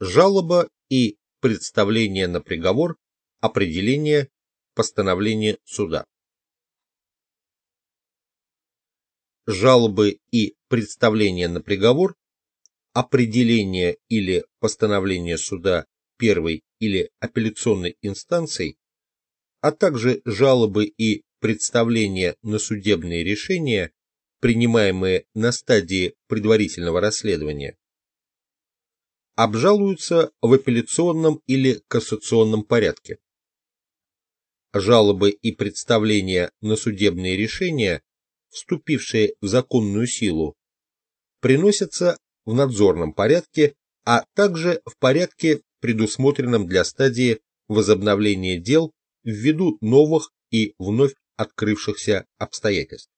жалоба и представление на приговор, определение, постановление суда. Жалобы и представление на приговор, определение или постановление суда первой или апелляционной инстанций, а также жалобы и представления на судебные решения, принимаемые на стадии предварительного расследования, обжалуются в апелляционном или кассационном порядке. Жалобы и представления на судебные решения, вступившие в законную силу, приносятся в надзорном порядке, а также в порядке, предусмотренном для стадии возобновления дел ввиду новых и вновь открывшихся обстоятельств.